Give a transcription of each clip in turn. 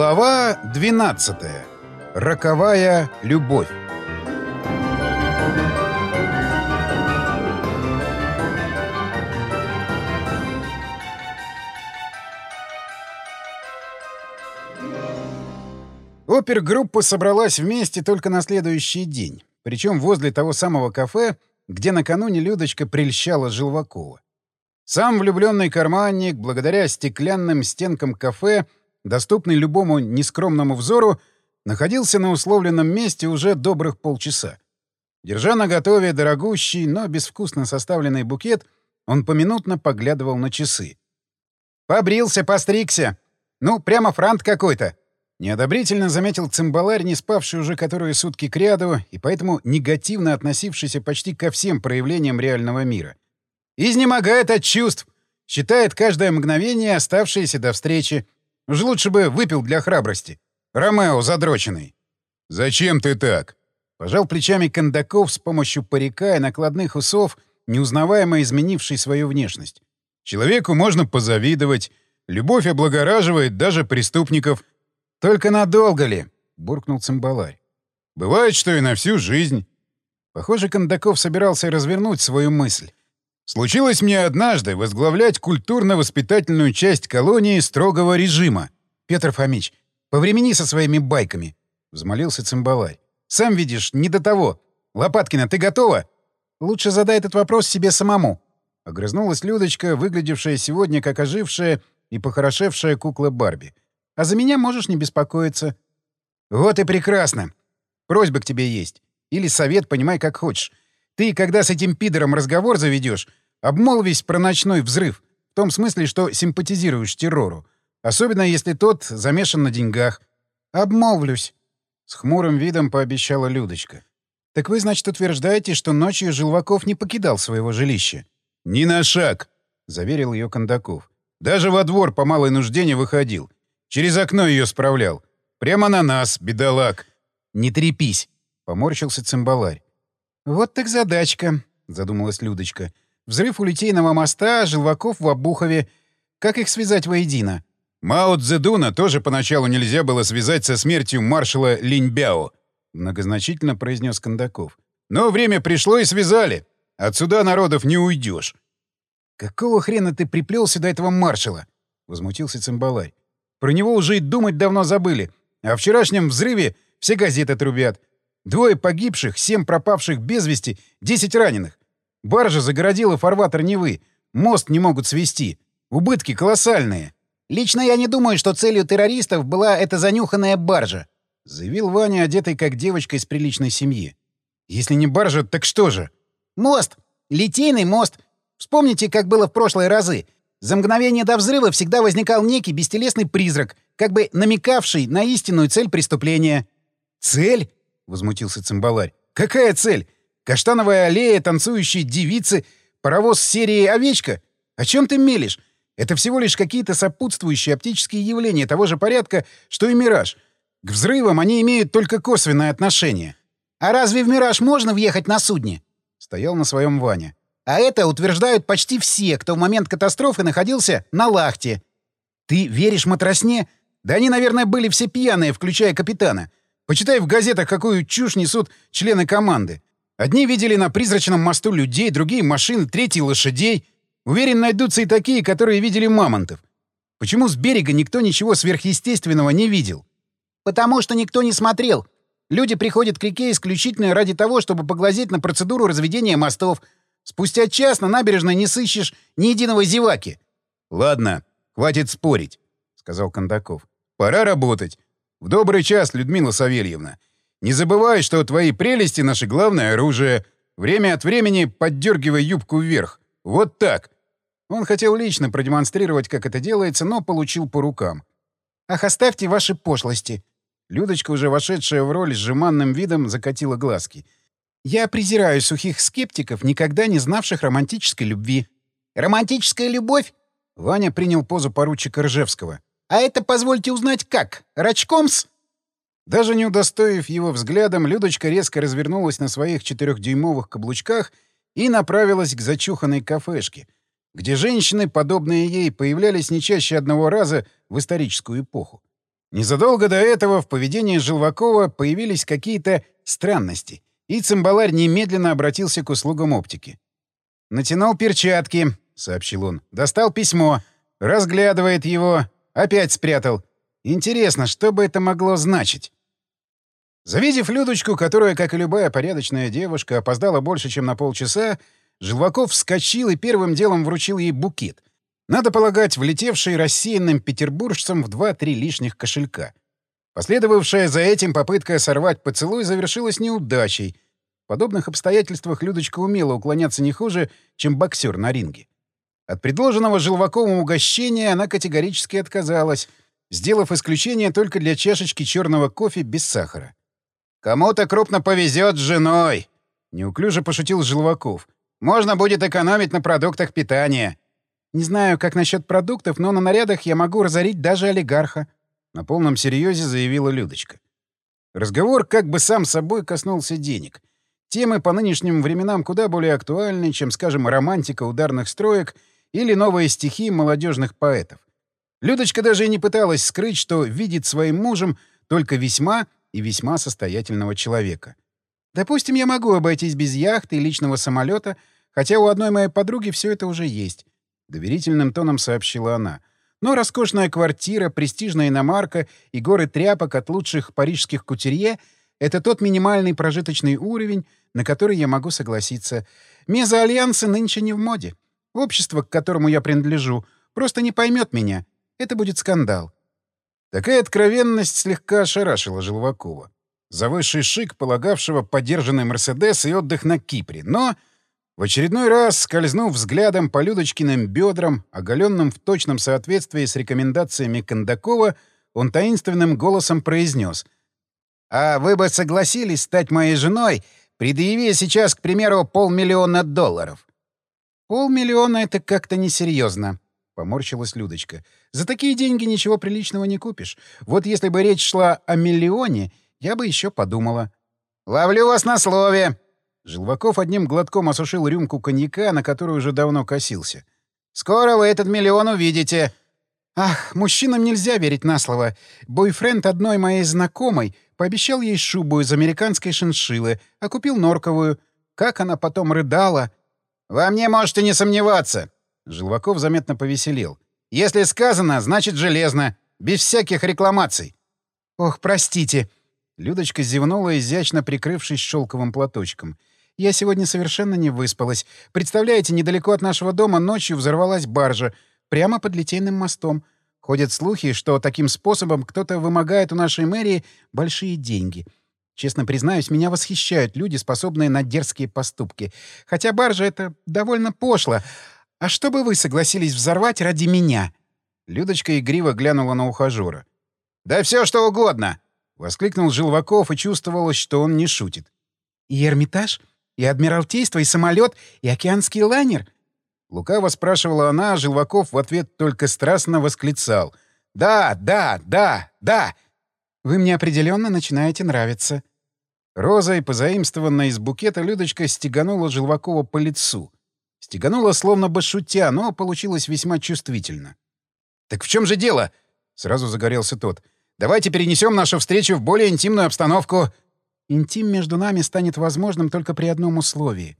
Глава 12. Роковая любовь. Опергруппа собралась вместе только на следующий день, причем возле того самого кафе, где накануне Людочка прельщала Желвакова. Сам влюбленный карманник, благодаря стеклянным стенкам кафе, доступный любому нескромному взору, находился на условленном месте уже добрых полчаса. Держа на готове дорогущий, но безвкусно составленный букет, он поминутно поглядывал на часы. «Побрился, постригся! Ну, прямо франт какой-то!» Неодобрительно заметил цимбаларь, не спавший уже которые сутки кряду и поэтому негативно относившийся почти ко всем проявлениям реального мира. «Изнемогает от чувств! Считает каждое мгновение, оставшееся до встречи. Уж лучше бы выпил для храбрости. Ромео задроченный. «Зачем ты так?» Пожал плечами Кондаков с помощью парика и накладных усов, неузнаваемо изменивший свою внешность. «Человеку можно позавидовать. Любовь облагораживает даже преступников». «Только надолго ли?» — буркнул цимбаларь. «Бывает, что и на всю жизнь». Похоже, Кондаков собирался развернуть свою мысль. Случилось мне однажды возглавлять культурно-воспитательную часть колонии строгого режима. Петр Фомич, повремени со своими байками, — взмолился цимбаларь. Сам видишь, не до того. Лопаткина, ты готова? Лучше задай этот вопрос себе самому. Огрызнулась Людочка, выглядевшая сегодня как ожившая и похорошевшая кукла Барби. А за меня можешь не беспокоиться. Вот и прекрасно. Просьба к тебе есть. Или совет, понимай, как хочешь. Ты, когда с этим пидором разговор заведешь, Обмолвись про ночной взрыв. В том смысле, что симпатизируешь террору. Особенно, если тот замешан на деньгах. Обмолвлюсь. С хмурым видом пообещала Людочка. Так вы, значит, утверждаете, что ночью Желваков не покидал своего жилища? Ни на шаг, заверил ее Кондаков. Даже во двор по малой нужде не выходил. Через окно ее справлял. Прямо на нас, бедолаг. Не трепись, поморщился цимбаларь. Вот так задачка, задумалась Людочка. Взрыв у Литейного моста, Желваков в Обухове. Как их связать воедино? Мао Цзэдуна тоже поначалу нельзя было связать со смертью маршала Линьбяо, многозначительно произнес Кондаков. Но время пришло и связали. Отсюда народов не уйдешь. Какого хрена ты приплелся до этого маршала? возмутился Цимбалай. Про него уже и думать давно забыли. А о вчерашнем взрыве все газеты трубят. Двое погибших, семь пропавших без вести, десять раненых. Баржа загородила фарватер Невы. Мост не могут свести. Убытки колоссальные. Лично я не думаю, что целью террористов была эта занюханная баржа, заявил Ваня, одетый как девочка из приличной семьи. Если не баржа, так что же? Мост. Литейный мост. Вспомните, как было в прошлые разы. За мгновение до взрыва всегда возникал некий бестелесный призрак, как бы намекавший на истинную цель преступления. «Цель?» — возмутился цимбаларь. «Какая цель? Каштановая аллея, танцующие девицы, паровоз серии «Овечка». О чем ты мелешь? Это всего лишь какие-то сопутствующие оптические явления того же порядка, что и «Мираж». К взрывам они имеют только косвенное отношение. «А разве в «Мираж» можно въехать на судне?» — стоял на своем Ваня. «А это утверждают почти все, кто в момент катастрофы находился на лахте». «Ты веришь матросне? Да они, наверное, были все пьяные, включая капитана. Почитай в газетах, какую чушь несут члены команды. Одни видели на призрачном мосту людей, другие — машин, третьи — лошадей. Уверен, найдутся и такие, которые видели мамонтов. Почему с берега никто ничего сверхъестественного не видел? Потому что никто не смотрел. Люди приходят к реке исключительно ради того, чтобы поглазеть на процедуру разведения мостов. Спустя час на набережной не сыщешь ни единого зеваки. — Ладно, хватит спорить, — сказал Кондаков. — Пора работать. В добрый час, Людмила Савельевна. — не забывай, что твои прелести — наше главное оружие. Время от времени поддергивай юбку вверх. Вот так. Он хотел лично продемонстрировать, как это делается, но получил по рукам. «Ах, оставьте ваши пошлости!» Людочка, уже вошедшая в роль с жеманным видом, закатила глазки. «Я презираю сухих скептиков, никогда не знавших романтической любви». «Романтическая любовь?» Ваня принял позу поручика Ржевского. «А это, позвольте узнать, как? Рачком-с?» Даже не удостоив его взглядом, Людочка резко развернулась на своих четырехдюймовых каблучках и направилась к зачуханной кафешке, где женщины, подобные ей, появлялись не чаще одного раза в историческую эпоху. Незадолго до этого в поведении Желвакова появились какие-то странности, и цимбаларь немедленно обратился к услугам оптики. «Натянул перчатки», — сообщил он. «Достал письмо. Разглядывает его. Опять спрятал. Интересно, что бы это могло значить?» Завидев Людочку, которая, как и любая порядочная девушка, опоздала больше, чем на полчаса, Желваков вскочил и первым делом вручил ей букет. Надо полагать, влетевший рассеянным петербуржцам в два-три лишних кошелька. Последовавшая за этим попытка сорвать поцелуй завершилась неудачей. В подобных обстоятельствах Людочка умела уклоняться не хуже, чем боксер на ринге. От предложенного Желваковым угощения она категорически отказалась, сделав исключение только для чашечки черного кофе без сахара. «Кому-то крупно повезет с женой!» — неуклюже пошутил Желваков. «Можно будет экономить на продуктах питания». «Не знаю, как насчет продуктов, но на нарядах я могу разорить даже олигарха», — на полном серьезе заявила Людочка. Разговор как бы сам собой коснулся денег. Темы по нынешним временам куда более актуальны, чем, скажем, романтика ударных строек или новые стихи молодежных поэтов. Людочка даже и не пыталась скрыть, что видит своим мужем только весьма и весьма состоятельного человека. Допустим, я могу обойтись без яхты и личного самолета, хотя у одной моей подруги все это уже есть. Доверительным тоном сообщила она. Но роскошная квартира, престижная иномарка и горы тряпок от лучших парижских кутюрье — это тот минимальный прожиточный уровень, на который я могу согласиться. Мезоальянсы нынче не в моде. Общество, к которому я принадлежу, просто не поймет меня. Это будет скандал. Такая откровенность слегка ошарашила Желвакова. За высший шик, полагавшего подержанный «Мерседес» и отдых на Кипре. Но в очередной раз, скользнув взглядом по Людочкиным бедрам, оголенным в точном соответствии с рекомендациями Кондакова, он таинственным голосом произнес. «А вы бы согласились стать моей женой, предъяви сейчас, к примеру, полмиллиона долларов?» «Полмиллиона — это как-то несерьезно», — поморщилась Людочка. «За такие деньги ничего приличного не купишь. Вот если бы речь шла о миллионе, я бы еще подумала». «Ловлю вас на слове!» Желваков одним глотком осушил рюмку коньяка, на которую уже давно косился. «Скоро вы этот миллион увидите!» «Ах, мужчинам нельзя верить на слово. Бойфренд одной моей знакомой пообещал ей шубу из американской шиншиллы, а купил норковую. Как она потом рыдала!» «Во мне можете не сомневаться!» Желваков заметно повеселел. «Если сказано, значит железно. Без всяких рекламаций». «Ох, простите». Людочка зевнула, изящно прикрывшись шелковым платочком. «Я сегодня совершенно не выспалась. Представляете, недалеко от нашего дома ночью взорвалась баржа, прямо под Литейным мостом. Ходят слухи, что таким способом кто-то вымогает у нашей мэрии большие деньги. Честно признаюсь, меня восхищают люди, способные на дерзкие поступки. Хотя баржа — это довольно пошло. «А что бы вы согласились взорвать ради меня?» Людочка игриво глянула на ухажера. «Да все что угодно!» — воскликнул Желваков, и чувствовалось, что он не шутит. «И Эрмитаж? И Адмиралтейство? И самолет? И океанский лайнер?» Лукаво спрашивала она, а Желваков в ответ только страстно восклицал. «Да, да, да, да!» «Вы мне определенно начинаете нравиться». Розой, позаимствованной из букета, Людочка стеганула Желвакова по лицу — Стеганула словно бы шутя, но получилось весьма чувствительно. «Так в чем же дело?» — сразу загорелся тот. «Давайте перенесем нашу встречу в более интимную обстановку». «Интим между нами станет возможным только при одном условии».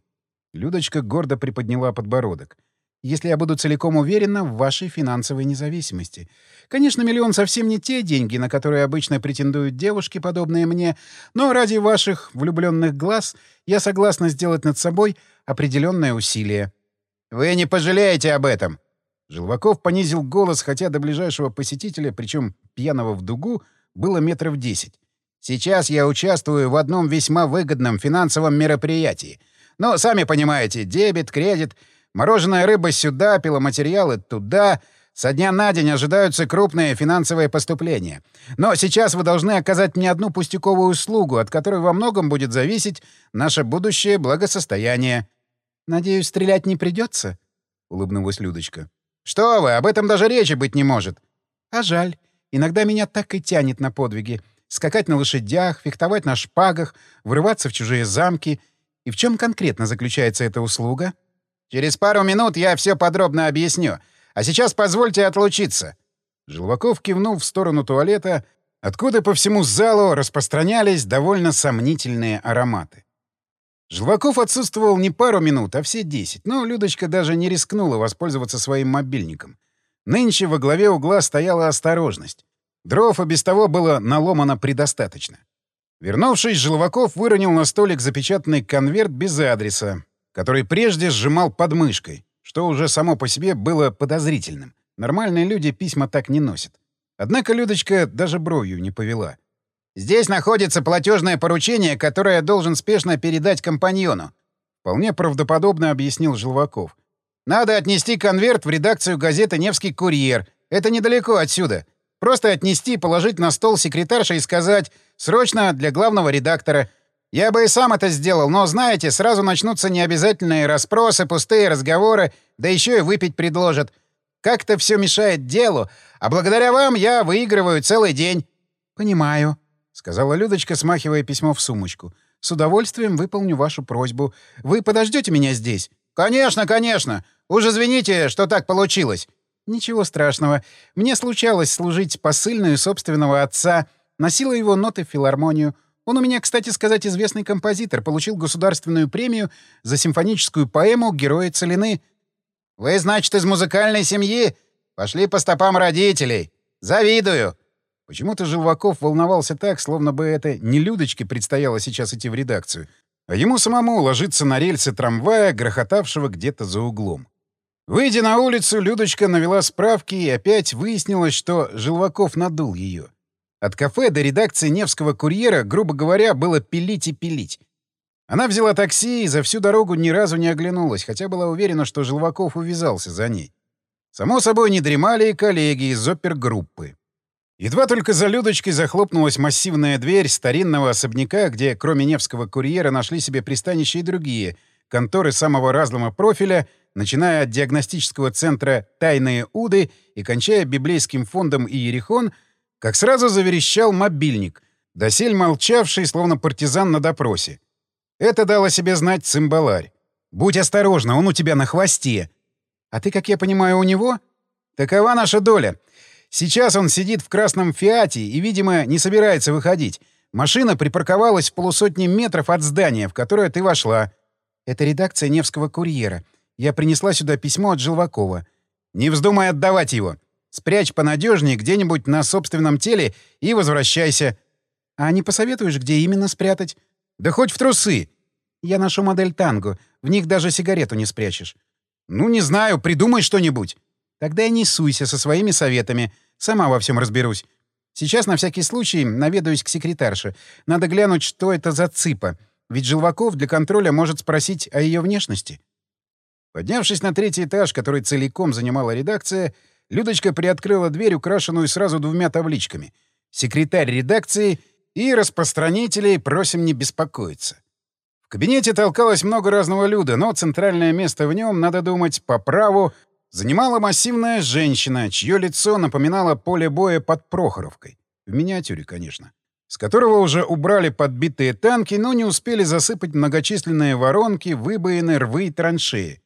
Людочка гордо приподняла подбородок. «Если я буду целиком уверена в вашей финансовой независимости. Конечно, миллион совсем не те деньги, на которые обычно претендуют девушки, подобные мне, но ради ваших влюбленных глаз я согласна сделать над собой определенное усилие. «Вы не пожалеете об этом!» Желваков понизил голос, хотя до ближайшего посетителя, причем пьяного в дугу, было метров десять. «Сейчас я участвую в одном весьма выгодном финансовом мероприятии. Но, сами понимаете, дебет, кредит, мороженая рыба сюда, пиломатериалы туда. Со дня на день ожидаются крупные финансовые поступления. Но сейчас вы должны оказать мне одну пустяковую услугу, от которой во многом будет зависеть наше будущее благосостояние». «Надеюсь, стрелять не придется? улыбнулась Людочка. «Что вы, об этом даже речи быть не может!» «А жаль. Иногда меня так и тянет на подвиги. Скакать на лошадях, фехтовать на шпагах, врываться в чужие замки. И в чем конкретно заключается эта услуга?» «Через пару минут я все подробно объясню. А сейчас позвольте отлучиться». Желваков кивнул в сторону туалета, откуда по всему залу распространялись довольно сомнительные ароматы. Желваков отсутствовал не пару минут, а все десять, но Людочка даже не рискнула воспользоваться своим мобильником. Нынче во главе угла стояла осторожность. Дров и без того было наломано предостаточно. Вернувшись, Желваков выронил на столик запечатанный конверт без адреса, который прежде сжимал под мышкой, что уже само по себе было подозрительным. Нормальные люди письма так не носят. Однако Людочка даже бровью не повела. «Здесь находится платежное поручение, которое я должен спешно передать компаньону», — вполне правдоподобно объяснил Желваков. «Надо отнести конверт в редакцию газеты «Невский курьер». Это недалеко отсюда. Просто отнести, положить на стол секретарша и сказать «Срочно для главного редактора». Я бы и сам это сделал, но, знаете, сразу начнутся необязательные расспросы, пустые разговоры, да еще и выпить предложат. Как-то все мешает делу, а благодаря вам я выигрываю целый день». «Понимаю», — сказала Людочка, смахивая письмо в сумочку. «С удовольствием выполню вашу просьбу. Вы подождете меня здесь?» «Конечно, конечно. Уж извините, что так получилось». «Ничего страшного. Мне случалось служить посыльную собственного отца. Носила его ноты в филармонию. Он у меня, кстати сказать, известный композитор. Получил государственную премию за симфоническую поэму «Герои целины». «Вы, значит, из музыкальной семьи? Пошли по стопам родителей. Завидую!» Почему-то Желваков волновался так, словно бы это не Людочке предстояло сейчас идти в редакцию, а ему самому ложиться на рельсы трамвая, грохотавшего где-то за углом. Выйдя на улицу, Людочка навела справки и опять выяснилось, что Желваков надул ее. От кафе до редакции Невского курьера, грубо говоря, было пилить и пилить. Она взяла такси и за всю дорогу ни разу не оглянулась, хотя была уверена, что Желваков увязался за ней. Само собой, не дремали и коллеги из опергруппы. Едва только за Людочкой захлопнулась массивная дверь старинного особняка, где кроме Невского курьера нашли себе пристанище и другие конторы самого разлого профиля — начиная от диагностического центра «Тайные Уды» и кончая библейским фондом Иерихон, как сразу заверещал мобильник, досель молчавший, словно партизан на допросе. Это дало себе знать цимбаларь. «Будь осторожна, он у тебя на хвосте!» «А ты, как я понимаю, у него?» «Такова наша доля. Сейчас он сидит в красном «Фиате» и, видимо, не собирается выходить. Машина припарковалась в полусотни метров от здания, в которое ты вошла. Это редакция Невского курьера. Я принесла сюда письмо от Желвакова. Не вздумай отдавать его. Спрячь понадежнее где-нибудь на собственном теле и возвращайся. А не посоветуешь, где именно спрятать? Да хоть в трусы. Я ношу модель танго. В них даже сигарету не спрячешь. Ну, не знаю, придумай что-нибудь. Тогда и не суйся со своими советами. Сама во всем разберусь. Сейчас на всякий случай наведаюсь к секретарше. Надо глянуть, что это за цыпа. Ведь Желваков для контроля может спросить о ее внешности. Поднявшись на третий этаж, который целиком занимала редакция, Людочка приоткрыла дверь, украшенную сразу двумя табличками. «Секретарь редакции» и «Распространителей просим не беспокоиться». В кабинете толкалось много разного люда, но центральное место в нем, надо думать, по праву, занимала массивная женщина, чье лицо напоминало поле боя под Прохоровкой. В миниатюре, конечно. С которого уже убрали подбитые танки, но не успели засыпать многочисленные воронки, выбоины, рвы и траншеи.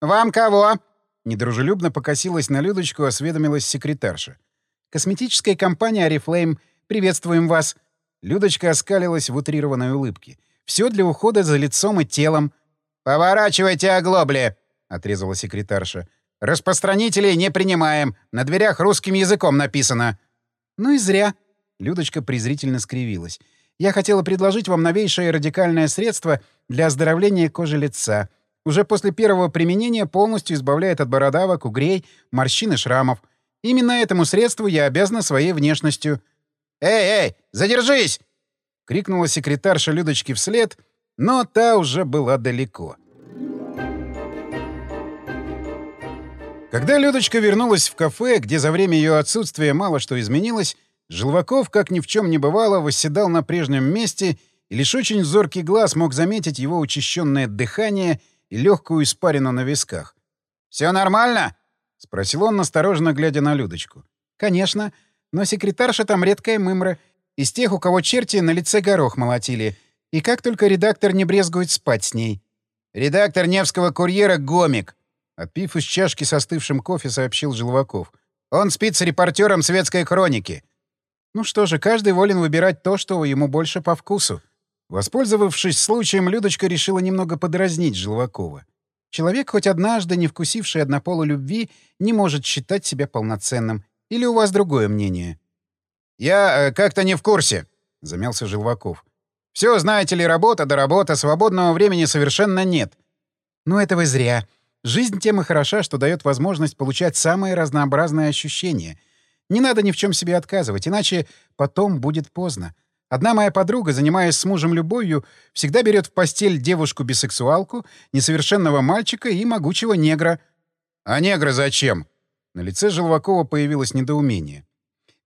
«Вам кого?» Недружелюбно покосилась на Людочку, осведомилась секретарша. «Косметическая компания «Арифлейм». Приветствуем вас!» Людочка оскалилась в утрированной улыбке. «Все для ухода за лицом и телом». «Поворачивайте оглобли!» — отрезала секретарша. «Распространителей не принимаем. На дверях русским языком написано». «Ну и зря». Людочка презрительно скривилась. «Я хотела предложить вам новейшее радикальное средство для оздоровления кожи лица. Уже после первого применения полностью избавляет от бородавок, угрей, морщин и шрамов. Именно этому средству я обязана своей внешностью. «Эй, эй, задержись!» — крикнула секретарша Людочки вслед, но та уже была далеко. Когда Людочка вернулась в кафе, где за время ее отсутствия мало что изменилось, Желваков, как ни в чем не бывало, восседал на прежнем месте, и лишь очень зоркий глаз мог заметить его учащенное дыхание — и легкую испарину на висках. «Все нормально?» — спросил он, осторожно глядя на Людочку. «Конечно. Но секретарша там редкая мымра. Из тех, у кого черти на лице горох молотили. И как только редактор не брезгует спать с ней». «Редактор Невского курьера — гомик», — отпив из чашки со остывшим кофе, сообщил Желваков. «Он спит с репортером светской хроники». Ну что же, каждый волен выбирать то, что ему больше по вкусу. Воспользовавшись случаем, Людочка решила немного подразнить Желвакова. Человек, хоть однажды не вкусивший однополой любви, не может считать себя полноценным. Или у вас другое мнение? — Я э, как-то не в курсе, — замялся Желваков. — Все, знаете ли, работа да работа, свободного времени совершенно нет. — Ну, это вы зря. Жизнь тем и хороша, что дает возможность получать самые разнообразные ощущения. Не надо ни в чем себе отказывать, иначе потом будет поздно. Одна моя подруга, занимаясь с мужем любовью, всегда берет в постель девушку-бисексуалку, несовершенного мальчика и могучего негра. «А негра зачем?» На лице Желвакова появилось недоумение.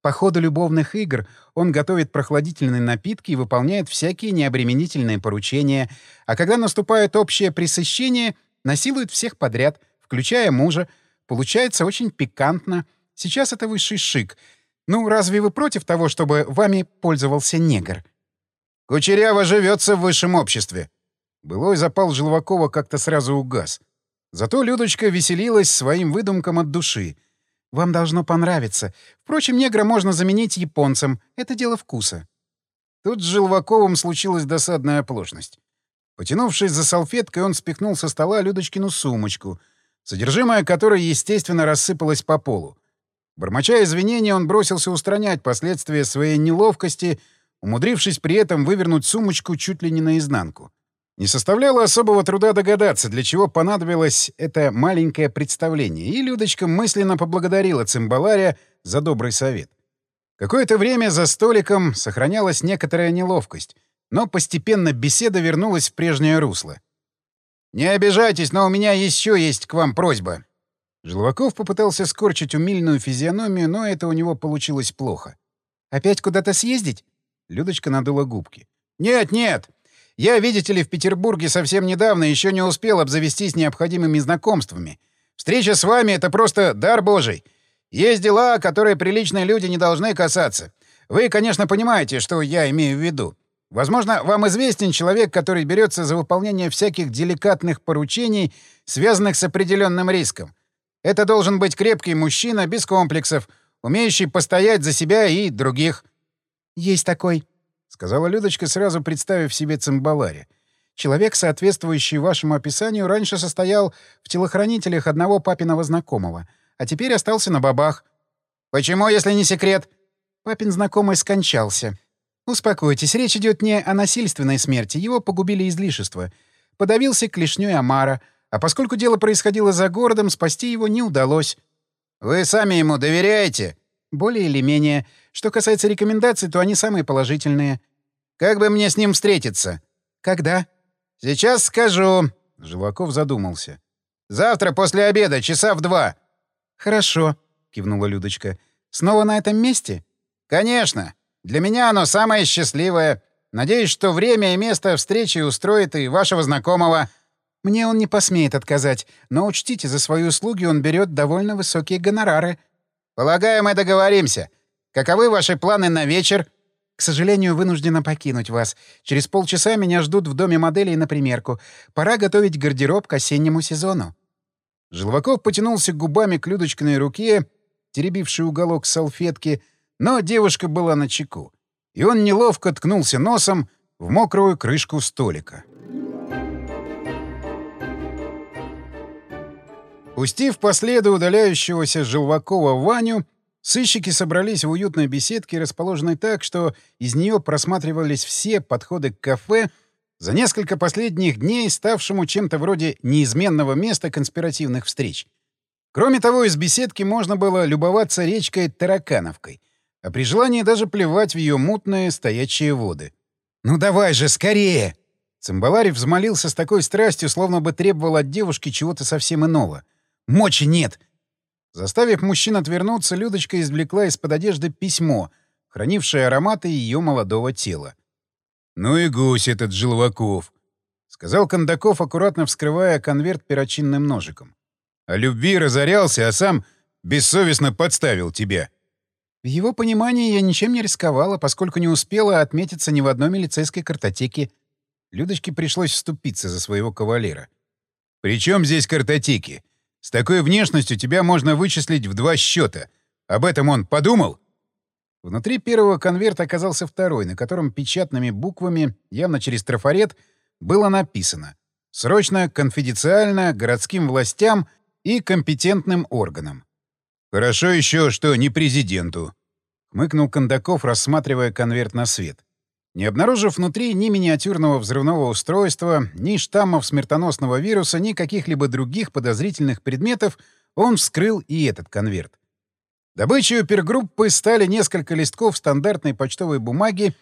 По ходу любовных игр он готовит прохладительные напитки и выполняет всякие необременительные поручения, а когда наступает общее пресыщение, насилует всех подряд, включая мужа. Получается очень пикантно. Сейчас это высший шик — ну, разве вы против того, чтобы вами пользовался негр? Кучеряво живется в высшем обществе. Былой запал Желвакова как-то сразу угас. Зато Людочка веселилась своим выдумкам от души. Вам должно понравиться. Впрочем, негра можно заменить японцем. Это дело вкуса. Тут с Желваковым случилась досадная оплошность. Потянувшись за салфеткой, он спихнул со стола Людочкину сумочку, содержимое которой, естественно, рассыпалось по полу. Бормоча извинения, он бросился устранять последствия своей неловкости, умудрившись при этом вывернуть сумочку чуть ли не наизнанку. Не составляло особого труда догадаться, для чего понадобилось это маленькое представление, и Людочка мысленно поблагодарила цимбаларя за добрый совет. Какое-то время за столиком сохранялась некоторая неловкость, но постепенно беседа вернулась в прежнее русло. «Не обижайтесь, но у меня еще есть к вам просьба», Желваков попытался скорчить умильную физиономию, но это у него получилось плохо. «Опять куда-то съездить?» Людочка надула губки. «Нет, нет! Я, видите ли, в Петербурге совсем недавно еще не успел обзавестись необходимыми знакомствами. Встреча с вами — это просто дар божий. Есть дела, которые приличные люди не должны касаться. Вы, конечно, понимаете, что я имею в виду. Возможно, вам известен человек, который берется за выполнение всяких деликатных поручений, связанных с определенным риском. Это должен быть крепкий мужчина, без комплексов, умеющий постоять за себя и других. — Есть такой, — сказала Людочка, сразу представив себе цимбаларе. Человек, соответствующий вашему описанию, раньше состоял в телохранителях одного папиного знакомого, а теперь остался на бабах. — Почему, если не секрет? Папин знакомый скончался. Успокойтесь, речь идет не о насильственной смерти, его погубили излишества. Подавился клешней Амара — а поскольку дело происходило за городом, спасти его не удалось. «Вы сами ему доверяете?» «Более или менее. Что касается рекомендаций, то они самые положительные». «Как бы мне с ним встретиться?» «Когда?» «Сейчас скажу». Желваков задумался. «Завтра после обеда, часа в два». «Хорошо», — кивнула Людочка. «Снова на этом месте?» «Конечно. Для меня оно самое счастливое. Надеюсь, что время и место встречи устроит и вашего знакомого». Мне он не посмеет отказать, но учтите, за свои услуги он берет довольно высокие гонорары. Полагаю, мы договоримся. Каковы ваши планы на вечер? К сожалению, вынуждена покинуть вас. Через полчаса меня ждут в доме моделей на примерку. Пора готовить гардероб к осеннему сезону. Желваков потянулся губами к Людочкиной руке, теребившей уголок салфетки, но девушка была на чеку, и он неловко ткнулся носом в мокрую крышку столика. Пустив по следу удаляющегося Желвакова Ваню, сыщики собрались в уютной беседке, расположенной так, что из нее просматривались все подходы к кафе, за несколько последних дней ставшему чем-то вроде неизменного места конспиративных встреч. Кроме того, из беседки можно было любоваться речкой Таракановкой, а при желании даже плевать в ее мутные стоячие воды. «Ну давай же, скорее!» Цимбаларь взмолился с такой страстью, словно бы требовал от девушки чего-то совсем иного — Мочи нет!» Заставив мужчин отвернуться, Людочка извлекла из-под одежды письмо, хранившее ароматы ее молодого тела. «Ну и гусь этот Желваков!» — сказал Кондаков, аккуратно вскрывая конверт перочинным ножиком. «О любви разорялся, а сам бессовестно подставил тебя». В его понимании я ничем не рисковала, поскольку не успела отметиться ни в одной милицейской картотеке. Людочке пришлось вступиться за своего кавалера. «При чем здесь картотеки? С такой внешностью тебя можно вычислить в два счета. Об этом он подумал? Внутри первого конверта оказался второй, на котором печатными буквами, явно через трафарет, было написано «Срочно, конфиденциально, городским властям и компетентным органам». «Хорошо еще, что не президенту», — хмыкнул Кондаков, рассматривая конверт на свет. Не обнаружив внутри ни миниатюрного взрывного устройства, ни штаммов смертоносного вируса, ни каких-либо других подозрительных предметов, он вскрыл и этот конверт. Добычей опергруппы стали несколько листков стандартной почтовой бумаги,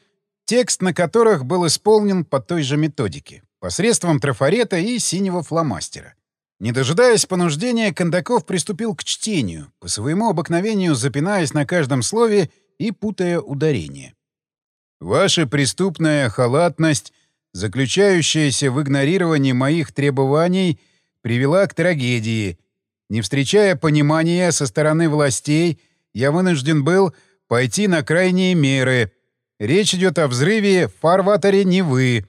текст на которых был исполнен по той же методике, посредством трафарета и синего фломастера. Не дожидаясь понуждения, Кондаков приступил к чтению, по своему обыкновению запинаясь на каждом слове и путая ударение. Ваша преступная халатность, заключающаяся в игнорировании моих требований, привела к трагедии. Не встречая понимания со стороны властей, я вынужден был пойти на крайние меры. Речь идет о взрыве в фарватере Невы.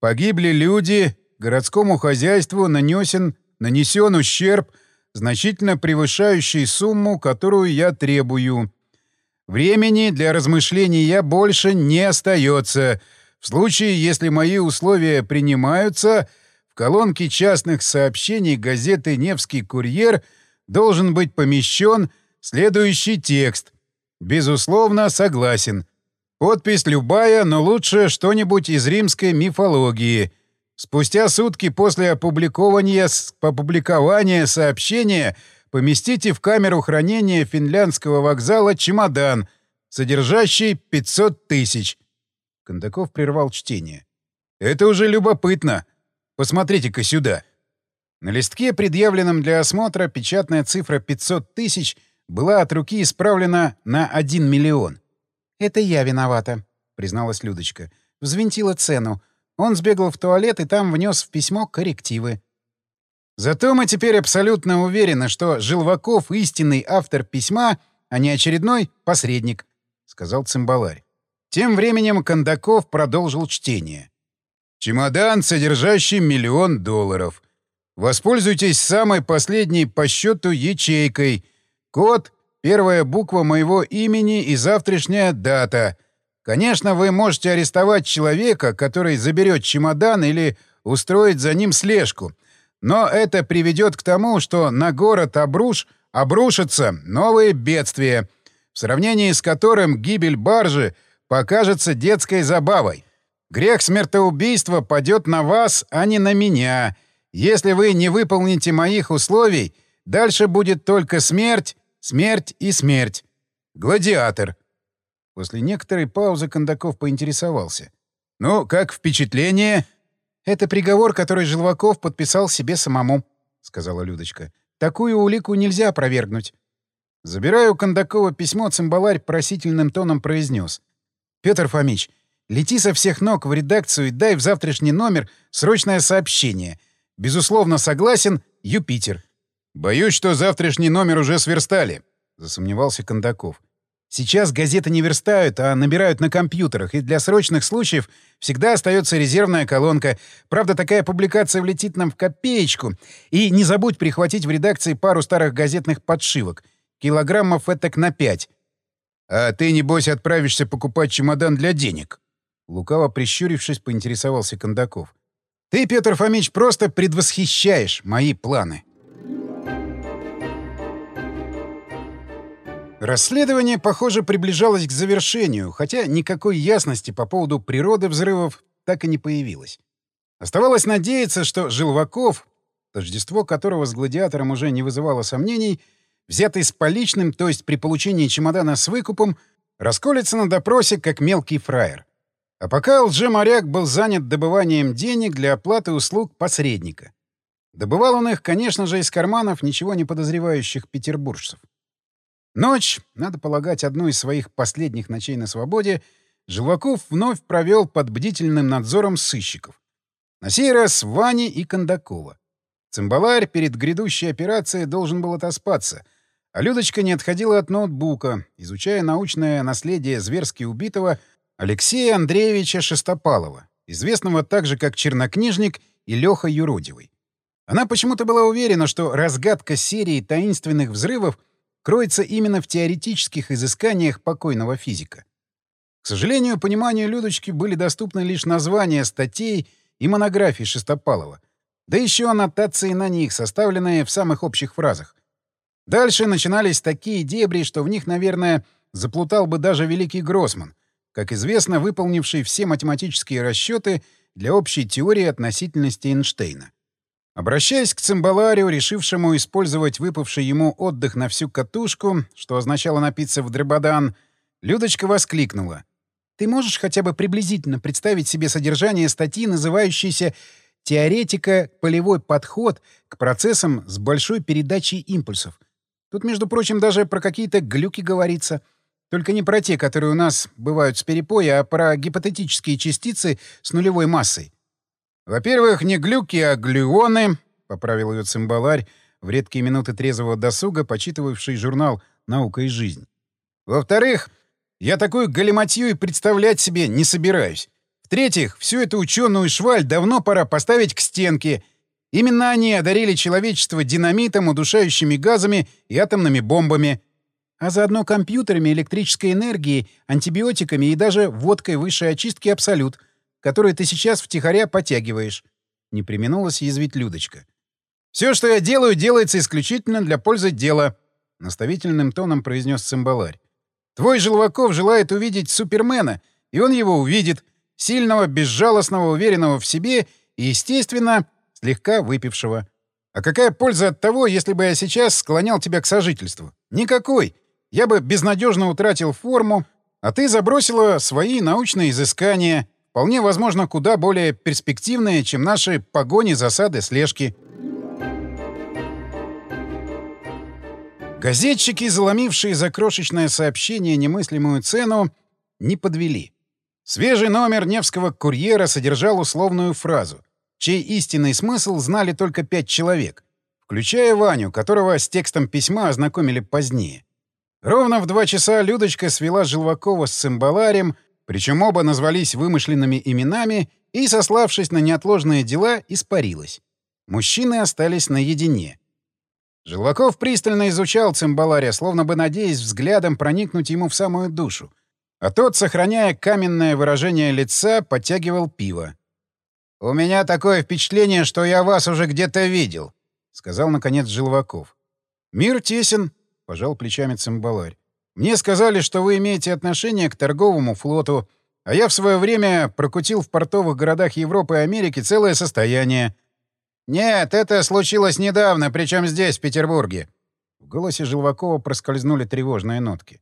Погибли люди, городскому хозяйству нанесен, нанесен ущерб, значительно превышающий сумму, которую я требую. Времени для размышлений я больше не остается. В случае, если мои условия принимаются, в колонке частных сообщений газеты «Невский курьер» должен быть помещен следующий текст. Безусловно, согласен. Подпись любая, но лучше что-нибудь из римской мифологии. Спустя сутки после опубликования, опубликования сообщения — поместите в камеру хранения финляндского вокзала чемодан, содержащий 500 тысяч. Кондаков прервал чтение. «Это уже любопытно. Посмотрите-ка сюда». На листке, предъявленном для осмотра, печатная цифра 500 тысяч была от руки исправлена на 1 миллион. «Это я виновата», — призналась Людочка. «Взвинтила цену. Он сбегал в туалет и там внес в письмо коррективы». Зато мы теперь абсолютно уверены, что Жилваков — истинный автор письма, а не очередной посредник, — сказал Цимбаларь. Тем временем Кондаков продолжил чтение. «Чемодан, содержащий миллион долларов. Воспользуйтесь самой последней по счету ячейкой. Код — первая буква моего имени и завтрашняя дата. Конечно, вы можете арестовать человека, который заберет чемодан или устроить за ним слежку — но это приведет к тому, что на город Обруш обрушатся новые бедствия, в сравнении с которым гибель баржи покажется детской забавой. Грех смертоубийства падет на вас, а не на меня. Если вы не выполните моих условий, дальше будет только смерть, смерть и смерть. Гладиатор. После некоторой паузы Кондаков поинтересовался. «Ну, как впечатление?» «Это приговор, который Желваков подписал себе самому», — сказала Людочка. «Такую улику нельзя опровергнуть». Забирая у Кондакова письмо, цимбаларь просительным тоном произнес. «Петр Фомич, лети со всех ног в редакцию и дай в завтрашний номер срочное сообщение. Безусловно, согласен, Юпитер». «Боюсь, что завтрашний номер уже сверстали», — засомневался Кондаков. Сейчас газеты не верстают, а набирают на компьютерах, и для срочных случаев всегда остается резервная колонка. Правда, такая публикация влетит нам в копеечку. И не забудь прихватить в редакции пару старых газетных подшивок. Килограммов этак на пять. «А ты, небось, отправишься покупать чемодан для денег?» Лукаво прищурившись, поинтересовался Кондаков. «Ты, Петр Фомич, просто предвосхищаешь мои планы». Расследование, похоже, приближалось к завершению, хотя никакой ясности по поводу природы взрывов так и не появилось. Оставалось надеяться, что Жилваков, тождество которого с гладиатором уже не вызывало сомнений, взятый с поличным, то есть при получении чемодана с выкупом, расколется на допросе как мелкий фраер. А пока лжеморяк был занят добыванием денег для оплаты услуг посредника. Добывал он их, конечно же, из карманов ничего не подозревающих петербуржцев. Ночь, надо полагать, одну из своих последних ночей на свободе, Желваков вновь провел под бдительным надзором сыщиков. На сей раз Вани и Кондакова. Цимбаларь перед грядущей операцией должен был отоспаться, а Людочка не отходила от ноутбука, изучая научное наследие зверски убитого Алексея Андреевича Шестопалова, известного также как Чернокнижник и Леха Юродивый. Она почему-то была уверена, что разгадка серии таинственных взрывов — кроется именно в теоретических изысканиях покойного физика. К сожалению, пониманию Людочки были доступны лишь названия статей и монографий Шестопалова, да еще аннотации на них, составленные в самых общих фразах. Дальше начинались такие дебри, что в них, наверное, заплутал бы даже великий Гроссман, как известно, выполнивший все математические расчеты для общей теории относительности Эйнштейна. Обращаясь к цимбаларию, решившему использовать выпавший ему отдых на всю катушку, что означало напиться в дребодан, Людочка воскликнула. «Ты можешь хотя бы приблизительно представить себе содержание статьи, называющейся «Теоретика. Полевой подход к процессам с большой передачей импульсов»? Тут, между прочим, даже про какие-то глюки говорится. Только не про те, которые у нас бывают с перепоя, а про гипотетические частицы с нулевой массой. «Во-первых, не глюки, а глюоны», — поправил ее цимбаларь, в редкие минуты трезвого досуга, почитывавший журнал «Наука и жизнь». «Во-вторых, я такую галиматью и представлять себе не собираюсь. В-третьих, всю эту ученую шваль давно пора поставить к стенке. Именно они одарили человечество динамитом, удушающими газами и атомными бомбами. А заодно компьютерами, электрической энергией, антибиотиками и даже водкой высшей очистки «Абсолют», который ты сейчас втихаря подтягиваешь. Не применулась язвить Людочка. «Все, что я делаю, делается исключительно для пользы дела», — наставительным тоном произнес цимбаларь. «Твой Желваков желает увидеть Супермена, и он его увидит, сильного, безжалостного, уверенного в себе и, естественно, слегка выпившего. А какая польза от того, если бы я сейчас склонял тебя к сожительству? Никакой. Я бы безнадежно утратил форму, а ты забросила свои научные изыскания, Вполне возможно, куда более перспективные, чем наши погони, засады, слежки. Газетчики, заломившие за крошечное сообщение немыслимую цену, не подвели. Свежий номер Невского курьера содержал условную фразу, чей истинный смысл знали только пять человек, включая Ваню, которого с текстом письма ознакомили позднее. Ровно в два часа Людочка свела Желвакова с цимбаларем, причем оба назвались вымышленными именами и, сославшись на неотложные дела, испарилась. Мужчины остались наедине. Желваков пристально изучал цимбаларя, словно бы надеясь взглядом проникнуть ему в самую душу. А тот, сохраняя каменное выражение лица, подтягивал пиво. «У меня такое впечатление, что я вас уже где-то видел», — сказал, наконец, Желваков. «Мир тесен», — пожал плечами цимбаларь. Мне сказали, что вы имеете отношение к торговому флоту, а я в свое время прокутил в портовых городах Европы и Америки целое состояние. Нет, это случилось недавно, причем здесь, в Петербурге. В голосе Желвакова проскользнули тревожные нотки.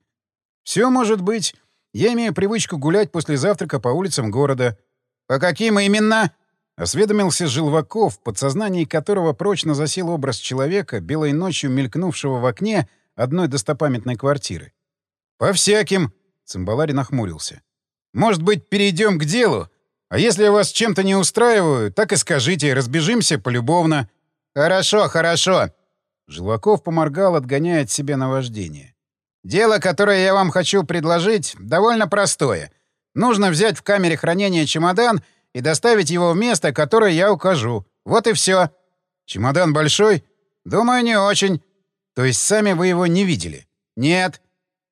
Все может быть. Я имею привычку гулять после завтрака по улицам города. По каким именно? Осведомился Желваков, в подсознании которого прочно засел образ человека, белой ночью мелькнувшего в окне одной достопамятной квартиры. «По всяким!» — Цимбалари нахмурился. «Может быть, перейдем к делу? А если я вас чем-то не устраиваю, так и скажите, разбежимся полюбовно». «Хорошо, хорошо!» Желваков поморгал, отгоняя от себя наваждение. «Дело, которое я вам хочу предложить, довольно простое. Нужно взять в камере хранения чемодан и доставить его в место, которое я укажу. Вот и все. Чемодан большой? Думаю, не очень. То есть сами вы его не видели? Нет.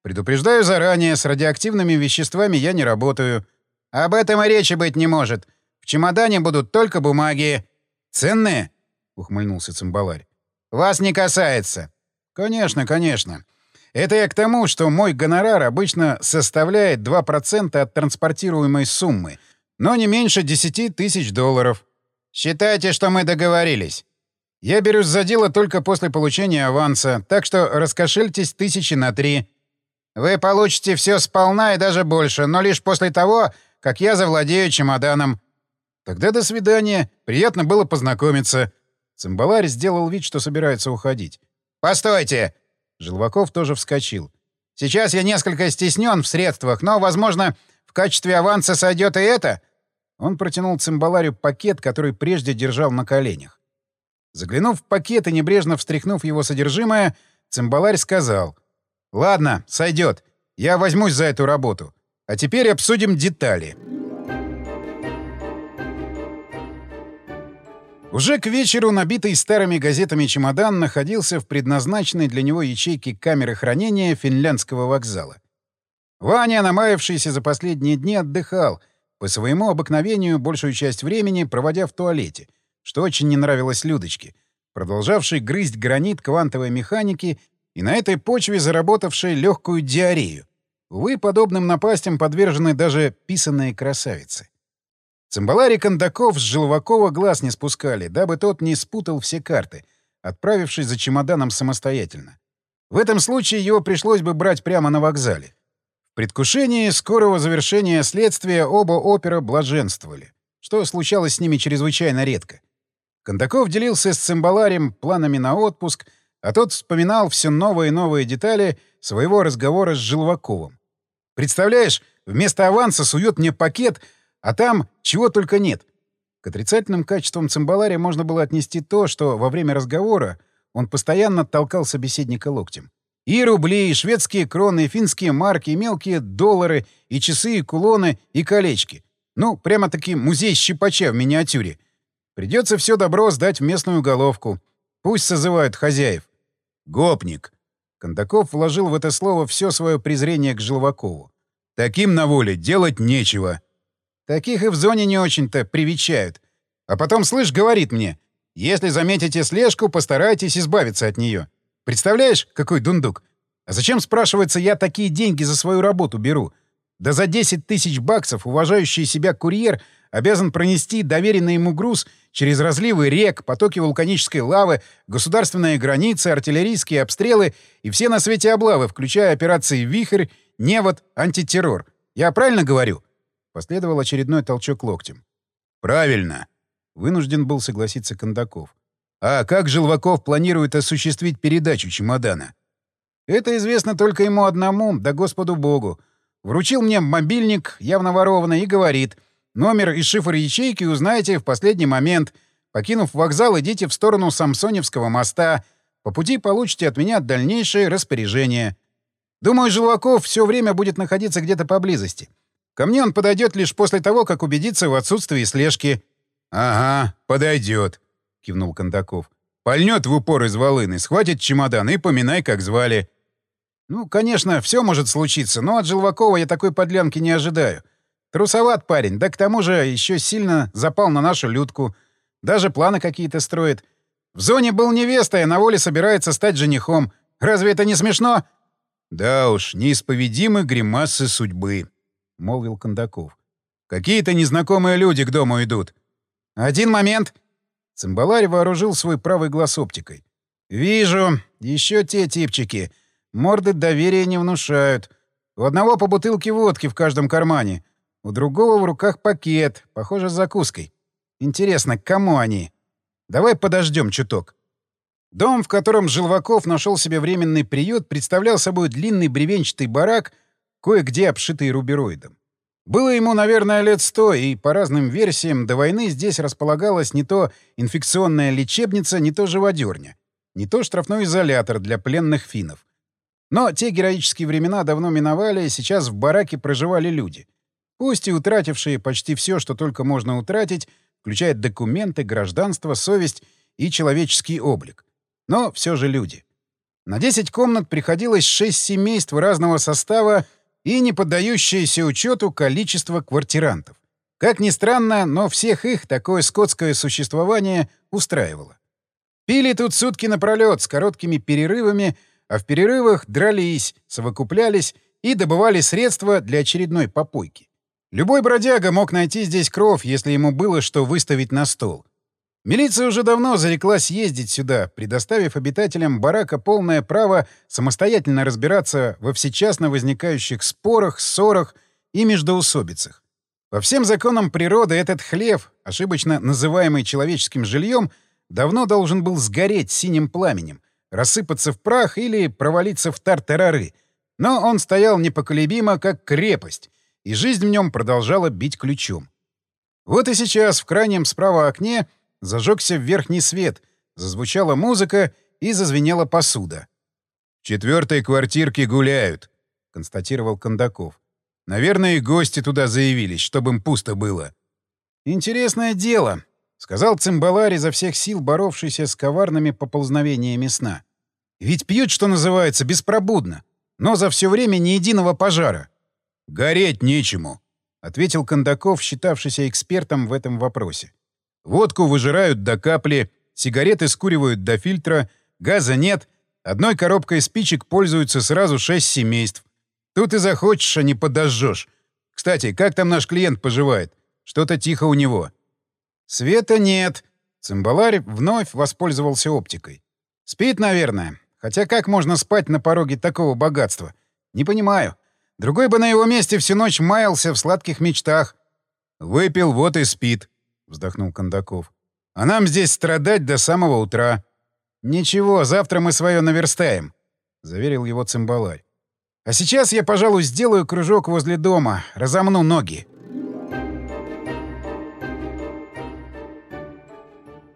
Предупреждаю заранее, с радиоактивными веществами я не работаю. Об этом и речи быть не может. В чемодане будут только бумаги. Ценные? ухмыльнулся цимбаларь. Вас не касается. Конечно, конечно. Это я к тому, что мой гонорар обычно составляет 2% от транспортируемой суммы, но не меньше 10 тысяч долларов. Считайте, что мы договорились. Я берусь за дело только после получения аванса, так что раскошельтесь тысячи на три. Вы получите все сполна и даже больше, но лишь после того, как я завладею чемоданом. Тогда до свидания. Приятно было познакомиться. Цимбаларь сделал вид, что собирается уходить. «Постойте!» Желваков тоже вскочил. «Сейчас я несколько стеснен в средствах, но, возможно, в качестве аванса сойдет и это?» Он протянул цимбаларю пакет, который прежде держал на коленях. Заглянув в пакет и небрежно встряхнув его содержимое, цимбаларь сказал — Ладно, сойдет. Я возьмусь за эту работу. А теперь обсудим детали. Уже к вечеру набитый старыми газетами чемодан находился в предназначенной для него ячейке камеры хранения финляндского вокзала. Ваня, намаявшийся за последние дни, отдыхал, по своему обыкновению большую часть времени проводя в туалете, что очень не нравилось Людочке, продолжавшей грызть гранит квантовой механики и на этой почве заработавшей легкую диарею. Увы, подобным напастям подвержены даже писанные красавицы. Цимбалари Кондаков с Желвакова глаз не спускали, дабы тот не спутал все карты, отправившись за чемоданом самостоятельно. В этом случае его пришлось бы брать прямо на вокзале. В предвкушении скорого завершения следствия оба опера блаженствовали, что случалось с ними чрезвычайно редко. Кондаков делился с Цимбаларем планами на отпуск, а тот вспоминал все новые и новые детали своего разговора с Желваковым. «Представляешь, вместо аванса сует мне пакет — а там чего только нет. К отрицательным качествам цимбалария можно было отнести то, что во время разговора он постоянно толкал собеседника локтем. И рубли, и шведские кроны, и финские марки, и мелкие доллары, и часы, и кулоны, и колечки. Ну, прямо-таки музей щипача в миниатюре. Придется все добро сдать в местную головку. Пусть созывают хозяев. Гопник. Кондаков вложил в это слово все свое презрение к Желвакову. Таким на воле делать нечего. Таких и в зоне не очень-то привечают. А потом, слышь, говорит мне, если заметите слежку, постарайтесь избавиться от нее. Представляешь, какой дундук? А зачем, спрашивается, я такие деньги за свою работу беру? Да за 10 тысяч баксов уважающий себя курьер обязан пронести доверенный ему груз через разливы рек, потоки вулканической лавы, государственные границы, артиллерийские обстрелы и все на свете облавы, включая операции «Вихрь», «Невод», «Антитеррор». Я правильно говорю? Последовал очередной толчок локтем. «Правильно!» — вынужден был согласиться Кондаков. «А как Желваков планирует осуществить передачу чемодана?» «Это известно только ему одному, да Господу Богу. Вручил мне мобильник, явно ворованный, и говорит, номер и шифр ячейки узнаете в последний момент. Покинув вокзал, идите в сторону Самсоневского моста. По пути получите от меня дальнейшее распоряжение. Думаю, Желваков все время будет находиться где-то поблизости. Ко мне он подойдет лишь после того, как убедится в отсутствии слежки. — Ага, подойдет, — кивнул Кондаков. — Пальнет в упор из волыны, схватит чемодан и поминай, как звали. — Ну, конечно, все может случиться, но от Желвакова я такой подлянки не ожидаю. Трусоват парень, да к тому же еще сильно запал на нашу людку. Даже планы какие-то строит. В зоне был невестой, а на воле собирается стать женихом. Разве это не смешно? — Да уж, неисповедимы гримасы судьбы, — молвил Кондаков. «Какие-то незнакомые люди к дому идут». «Один момент!» Цимбаларь вооружил свой правый глаз оптикой. «Вижу. Еще те типчики. Морды доверия не внушают. У одного по бутылке водки в каждом кармане. У другого в руках пакет, похоже, с закуской. Интересно, кому они? Давай подождем чуток». Дом, в котором Желваков нашел себе временный приют, представлял собой длинный бревенчатый барак — кое-где обшитый рубероидом. Было ему, наверное, лет сто, и, по разным версиям, до войны здесь располагалась не то инфекционная лечебница, не то живодерня, не то штрафной изолятор для пленных финнов. Но те героические времена давно миновали, и сейчас в бараке проживали люди. Пусть и утратившие почти все, что только можно утратить, включая документы, гражданство, совесть и человеческий облик. Но все же люди. На 10 комнат приходилось 6 семейств разного состава и не поддающееся учету количество квартирантов. Как ни странно, но всех их такое скотское существование устраивало. Пили тут сутки напролет с короткими перерывами, а в перерывах дрались, совокуплялись и добывали средства для очередной попойки. Любой бродяга мог найти здесь кровь, если ему было что выставить на стол. Милиция уже давно зареклась ездить сюда, предоставив обитателям барака полное право самостоятельно разбираться во всечасно возникающих спорах, ссорах и междоусобицах. По всем законам природы этот хлев, ошибочно называемый человеческим жильем, давно должен был сгореть синим пламенем, рассыпаться в прах или провалиться в тартарары. Но он стоял непоколебимо, как крепость, и жизнь в нем продолжала бить ключом. Вот и сейчас в крайнем справа окне — Зажегся верхний свет, зазвучала музыка и зазвенела посуда. «В четвертой квартирке гуляют», — констатировал Кондаков. «Наверное, и гости туда заявились, чтобы им пусто было». «Интересное дело», — сказал цимбаларь изо всех сил, боровшийся с коварными поползновениями сна. «Ведь пьют, что называется, беспробудно, но за все время ни единого пожара». «Гореть нечему», — ответил Кондаков, считавшийся экспертом в этом вопросе. «Водку выжирают до капли, сигареты скуривают до фильтра, газа нет, одной коробкой спичек пользуются сразу шесть семейств. Тут и захочешь, а не подожжешь. Кстати, как там наш клиент поживает? Что-то тихо у него». «Света нет». Цимбаларь вновь воспользовался оптикой. «Спит, наверное. Хотя как можно спать на пороге такого богатства? Не понимаю. Другой бы на его месте всю ночь маялся в сладких мечтах. «Выпил, вот и спит», — вздохнул Кондаков. «А нам здесь страдать до самого утра». «Ничего, завтра мы свое наверстаем», — заверил его цимбаларь. «А сейчас я, пожалуй, сделаю кружок возле дома, разомну ноги».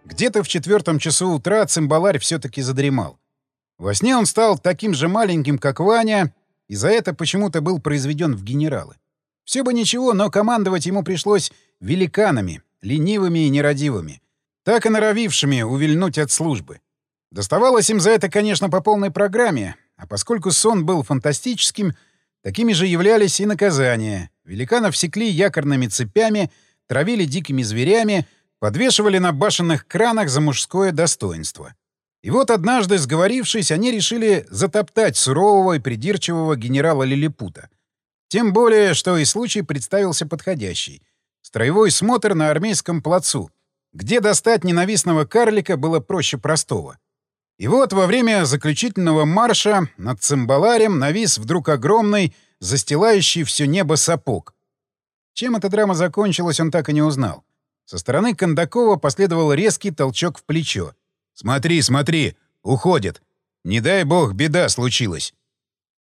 Где-то в четвертом часу утра цимбаларь все-таки задремал. Во сне он стал таким же маленьким, как Ваня, и за это почему-то был произведен в генералы. Все бы ничего, но командовать ему пришлось великанами, ленивыми и нерадивыми, так и норовившими увильнуть от службы. Доставалось им за это, конечно, по полной программе, а поскольку сон был фантастическим, такими же являлись и наказания. Великанов секли якорными цепями, травили дикими зверями, подвешивали на башенных кранах за мужское достоинство. И вот однажды, сговорившись, они решили затоптать сурового и придирчивого генерала Лилипута. Тем более, что и случай представился подходящий. Строевой смотр на армейском плацу, где достать ненавистного карлика было проще простого. И вот во время заключительного марша над цимбаларем навис вдруг огромный, застилающий все небо сапог. Чем эта драма закончилась, он так и не узнал. Со стороны Кондакова последовал резкий толчок в плечо. «Смотри, смотри! Уходит! Не дай бог, беда случилась!»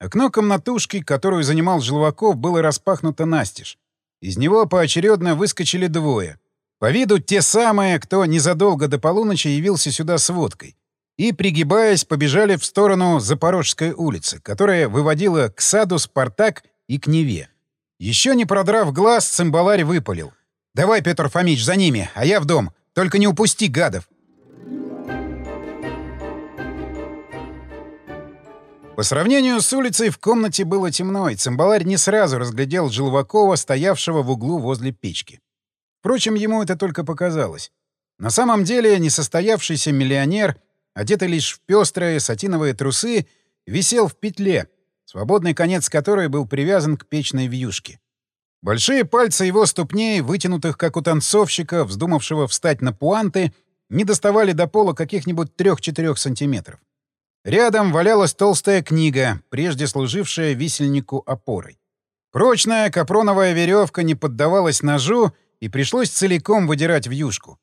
Окно комнатушки, которую занимал Желваков, было распахнуто настежь. Из него поочередно выскочили двое. По виду те самые, кто незадолго до полуночи явился сюда с водкой. И, пригибаясь, побежали в сторону Запорожской улицы, которая выводила к саду «Спартак» и к Неве. Еще не продрав глаз, цимбаларь выпалил. «Давай, Петр Фомич, за ними, а я в дом. Только не упусти гадов!» По сравнению с улицей в комнате было темно, и цимбаларь не сразу разглядел Желвакова, стоявшего в углу возле печки. Впрочем, ему это только показалось. На самом деле несостоявшийся миллионер, одетый лишь в пестрые сатиновые трусы, висел в петле, свободный конец которой был привязан к печной вьюшке. Большие пальцы его ступней, вытянутых как у танцовщика, вздумавшего встать на пуанты, не доставали до пола каких-нибудь 3-4 сантиметров. Рядом валялась толстая книга, прежде служившая висельнику опорой. Прочная капроновая веревка не поддавалась ножу, и пришлось целиком выдирать вьюшку.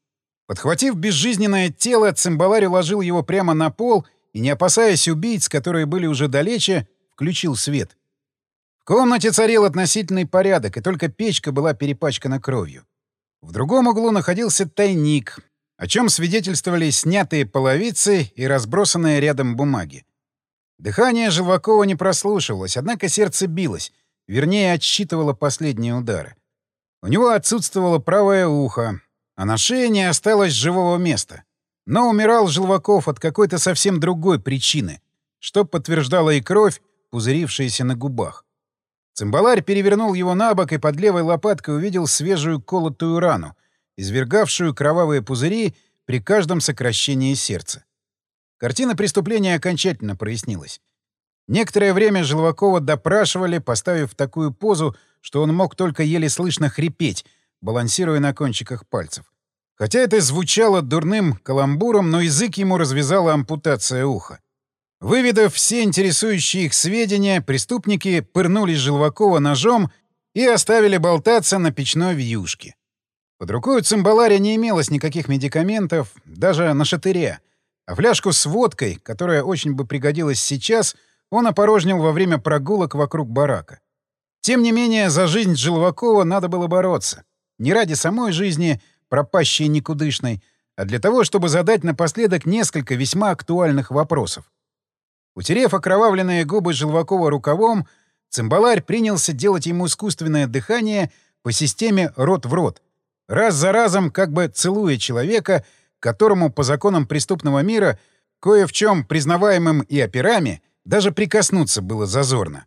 Подхватив безжизненное тело, цимбаларь уложил его прямо на пол и, не опасаясь убийц, которые были уже далече, включил свет. В комнате царил относительный порядок, и только печка была перепачкана кровью. В другом углу находился тайник, о чем свидетельствовали снятые половицы и разбросанные рядом бумаги. Дыхание Желвакова не прослушивалось, однако сердце билось, вернее, отсчитывало последние удары. У него отсутствовало правое ухо, а на шее не осталось живого места. Но умирал Желваков от какой-то совсем другой причины, что подтверждала и кровь, пузырившаяся на губах. Цимбаларь перевернул его на бок и под левой лопаткой увидел свежую колотую рану, извергавшую кровавые пузыри при каждом сокращении сердца. Картина преступления окончательно прояснилась. Некоторое время Желвакова допрашивали, поставив в такую позу, что он мог только еле слышно хрипеть, балансируя на кончиках пальцев. Хотя это звучало дурным каламбуром, но язык ему развязала ампутация уха. Выведав все интересующие их сведения, преступники пырнули Желвакова ножом и оставили болтаться на печной вьюшке. Под рукой у цимбаларя не имелось никаких медикаментов, даже на шатыре, а фляжку с водкой, которая очень бы пригодилась сейчас, он опорожнил во время прогулок вокруг барака. Тем не менее, за жизнь Желвакова надо было бороться. Не ради самой жизни, пропащей никудышной, а для того, чтобы задать напоследок несколько весьма актуальных вопросов. Утерев окровавленные губы Желвакова рукавом, цимбаларь принялся делать ему искусственное дыхание по системе рот в рот, раз за разом как бы целуя человека, которому по законам преступного мира кое в чем признаваемым и операми даже прикоснуться было зазорно.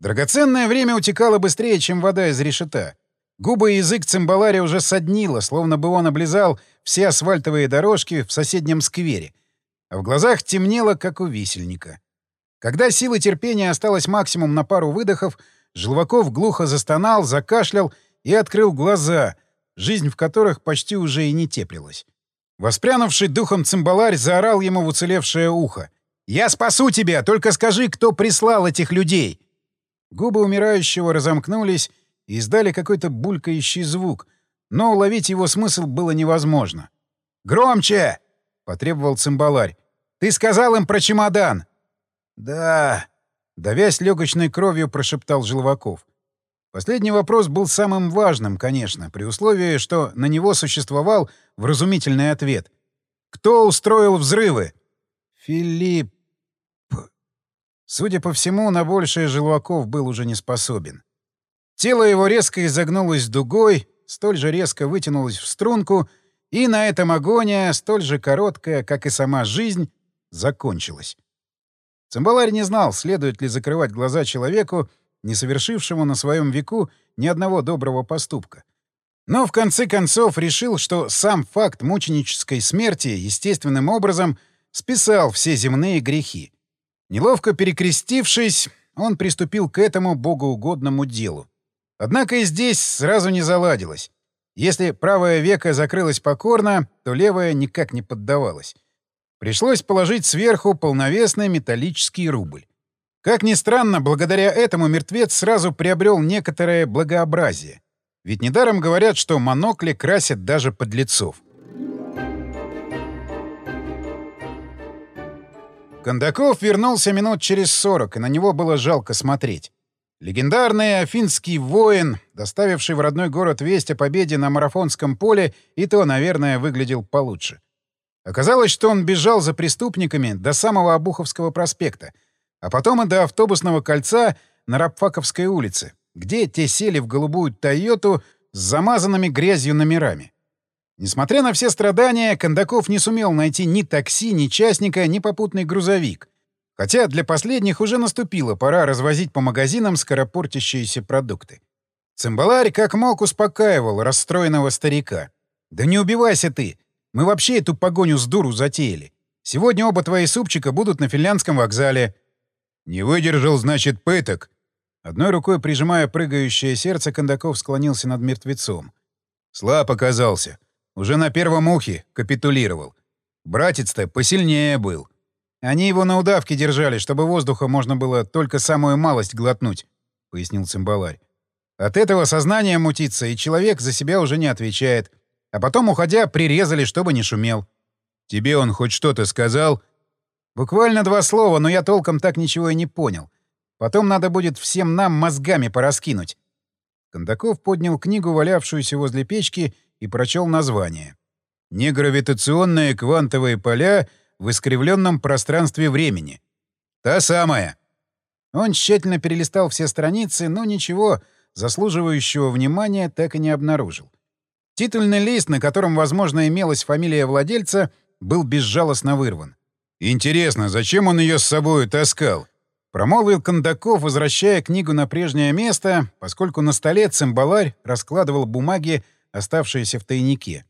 Драгоценное время утекало быстрее, чем вода из решета. Губы и язык цимбалари уже соднило, словно бы он облизал все асфальтовые дорожки в соседнем сквере, а в глазах темнело, как у висельника. Когда силы терпения осталось максимум на пару выдохов, Желваков глухо застонал, закашлял и открыл глаза, жизнь в которых почти уже и не теплилась. Воспрянувший духом цимбаларь заорал ему в уцелевшее ухо. «Я спасу тебя! Только скажи, кто прислал этих людей!» Губы умирающего разомкнулись и издали какой-то булькающий звук, но уловить его смысл было невозможно. «Громче!» — потребовал цимбаларь. «Ты сказал им про чемодан!» «Да...» — давясь легочной кровью, прошептал Желваков. Последний вопрос был самым важным, конечно, при условии, что на него существовал вразумительный ответ. «Кто устроил взрывы?» «Филипп...» Судя по всему, на большее Желваков был уже не способен. Тело его резко изогнулось дугой, столь же резко вытянулось в струнку, и на этом агония, столь же короткая, как и сама жизнь, закончилась. Цимбаларь не знал, следует ли закрывать глаза человеку, не совершившему на своем веку ни одного доброго поступка. Но в конце концов решил, что сам факт мученической смерти естественным образом списал все земные грехи. Неловко перекрестившись, он приступил к этому богоугодному делу. Однако и здесь сразу не заладилось. Если правое веко закрылось покорно, то левое никак не поддавалось. Пришлось положить сверху полновесный металлический рубль. Как ни странно, благодаря этому мертвец сразу приобрел некоторое благообразие. Ведь недаром говорят, что монокли красят даже подлецов. Кондаков вернулся минут через сорок, и на него было жалко смотреть. Легендарный афинский воин, доставивший в родной город весть о победе на марафонском поле, и то, наверное, выглядел получше. Оказалось, что он бежал за преступниками до самого Обуховского проспекта — а потом и до автобусного кольца на Рабфаковской улице, где те сели в голубую «Тойоту» с замазанными грязью номерами. Несмотря на все страдания, Кондаков не сумел найти ни такси, ни частника, ни попутный грузовик. Хотя для последних уже наступила пора развозить по магазинам скоропортящиеся продукты. Цимбаларь как мог успокаивал расстроенного старика. «Да не убивайся ты! Мы вообще эту погоню с дуру затеяли. Сегодня оба твои супчика будут на финляндском вокзале. «Не выдержал, значит, пыток!» Одной рукой прижимая прыгающее сердце, Кондаков склонился над мертвецом. Слаб оказался. Уже на первом ухе капитулировал. Братец-то посильнее был. Они его на удавке держали, чтобы воздуха можно было только самую малость глотнуть, — пояснил цимбаларь. От этого сознание мутится, и человек за себя уже не отвечает. А потом, уходя, прирезали, чтобы не шумел. Тебе он хоть что-то сказал? Буквально два слова, но я толком так ничего и не понял. Потом надо будет всем нам мозгами пораскинуть. Кондаков поднял книгу, валявшуюся возле печки, и прочел название. «Негравитационные квантовые поля в искривленном пространстве времени». «Та самая». Он тщательно перелистал все страницы, но ничего заслуживающего внимания так и не обнаружил. Титульный лист, на котором, возможно, имелась фамилия владельца, был безжалостно вырван. «Интересно, зачем он ее с собой таскал?» Промолвил Кондаков, возвращая книгу на прежнее место, поскольку на столе цимбаларь раскладывал бумаги, оставшиеся в тайнике.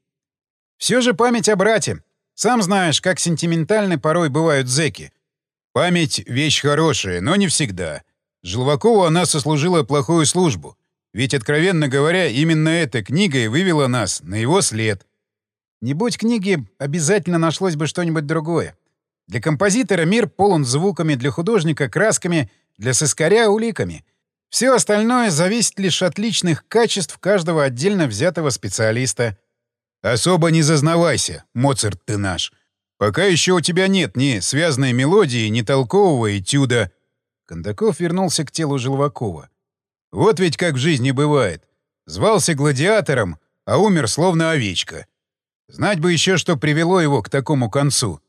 «Все же память о брате. Сам знаешь, как сентиментальны порой бывают зэки. Память — вещь хорошая, но не всегда. Желвакову она сослужила плохую службу. Ведь, откровенно говоря, именно эта книга и вывела нас на его след. Не будь книги, обязательно нашлось бы что-нибудь другое. Для композитора мир полон звуками, для художника — красками, для сыскаря — уликами. Все остальное зависит лишь от личных качеств каждого отдельно взятого специалиста. «Особо не зазнавайся, Моцарт ты наш. Пока еще у тебя нет ни связанной мелодии, ни толкового этюда». Кондаков вернулся к телу Желвакова. «Вот ведь как в жизни бывает. Звался гладиатором, а умер словно овечка. Знать бы еще, что привело его к такому концу».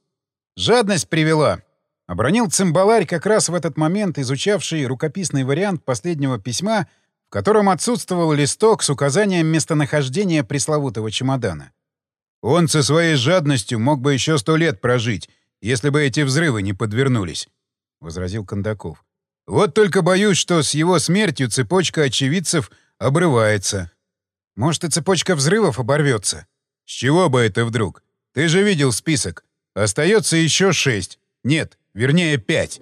Жадность привела. Обронил цимбаларь как раз в этот момент, изучавший рукописный вариант последнего письма, в котором отсутствовал листок с указанием местонахождения пресловутого чемодана. Он со своей жадностью мог бы еще сто лет прожить, если бы эти взрывы не подвернулись, — возразил Кондаков. Вот только боюсь, что с его смертью цепочка очевидцев обрывается. Может, и цепочка взрывов оборвется. С чего бы это вдруг? Ты же видел список. Остается еще шесть. Нет, вернее, пять.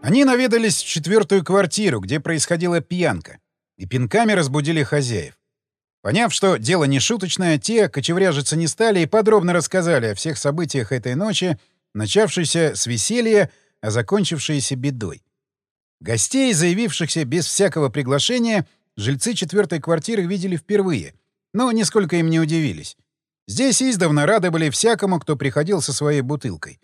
Они наведались в четвертую квартиру, где происходила пьянка, и пинками разбудили хозяев. Поняв, что дело не шуточное, те кочевряжиться не стали и подробно рассказали о всех событиях этой ночи, начавшейся с веселья, а закончившейся бедой. Гостей, заявившихся без всякого приглашения, жильцы четвертой квартиры видели впервые, но нисколько им не удивились. Здесь издавна рады были всякому, кто приходил со своей бутылкой.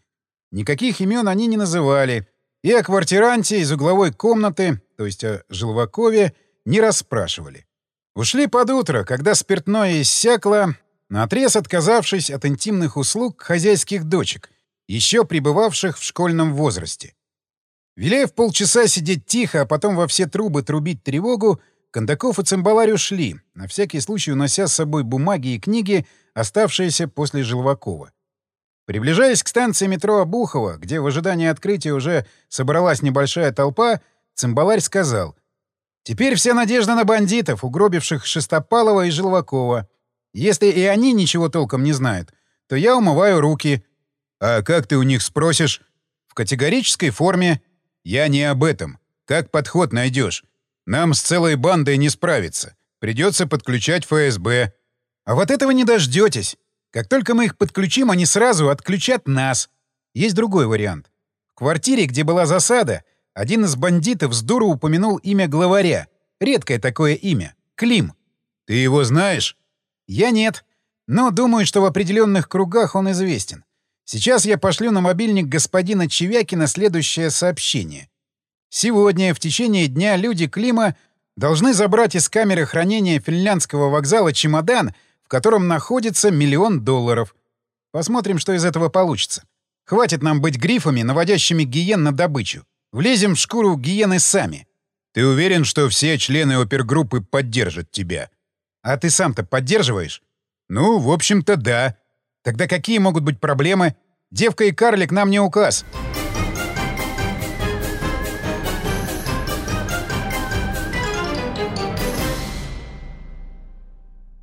Никаких имен они не называли — и о квартиранте из угловой комнаты, то есть о Желвакове, не расспрашивали. Ушли под утро, когда спиртное иссякло, наотрез отказавшись от интимных услуг хозяйских дочек, еще пребывавших в школьном возрасте. Велев полчаса сидеть тихо, а потом во все трубы трубить тревогу, Кондаков и Цимбаларь ушли, на всякий случай унося с собой бумаги и книги, оставшиеся после Желвакова. Приближаясь к станции метро Обухова, где в ожидании открытия уже собралась небольшая толпа, Цимбаларь сказал, «Теперь вся надежда на бандитов, угробивших Шестопалова и Желвакова. Если и они ничего толком не знают, то я умываю руки». «А как ты у них спросишь?» «В категорической форме». «Я не об этом. Как подход найдешь? Нам с целой бандой не справиться. Придется подключать ФСБ». «А вот этого не дождетесь. Как только мы их подключим, они сразу отключат нас. Есть другой вариант. В квартире, где была засада, один из бандитов с дуру упомянул имя главаря. Редкое такое имя. Клим. Ты его знаешь? Я нет. Но думаю, что в определенных кругах он известен. Сейчас я пошлю на мобильник господина Чевякина следующее сообщение. Сегодня, в течение дня, люди Клима должны забрать из камеры хранения финляндского вокзала чемодан — в котором находится миллион долларов. Посмотрим, что из этого получится. Хватит нам быть грифами, наводящими гиен на добычу. Влезем в шкуру гиены сами. Ты уверен, что все члены опергруппы поддержат тебя? А ты сам-то поддерживаешь? Ну, в общем-то, да. Тогда какие могут быть проблемы? Девка и карлик нам не указ. —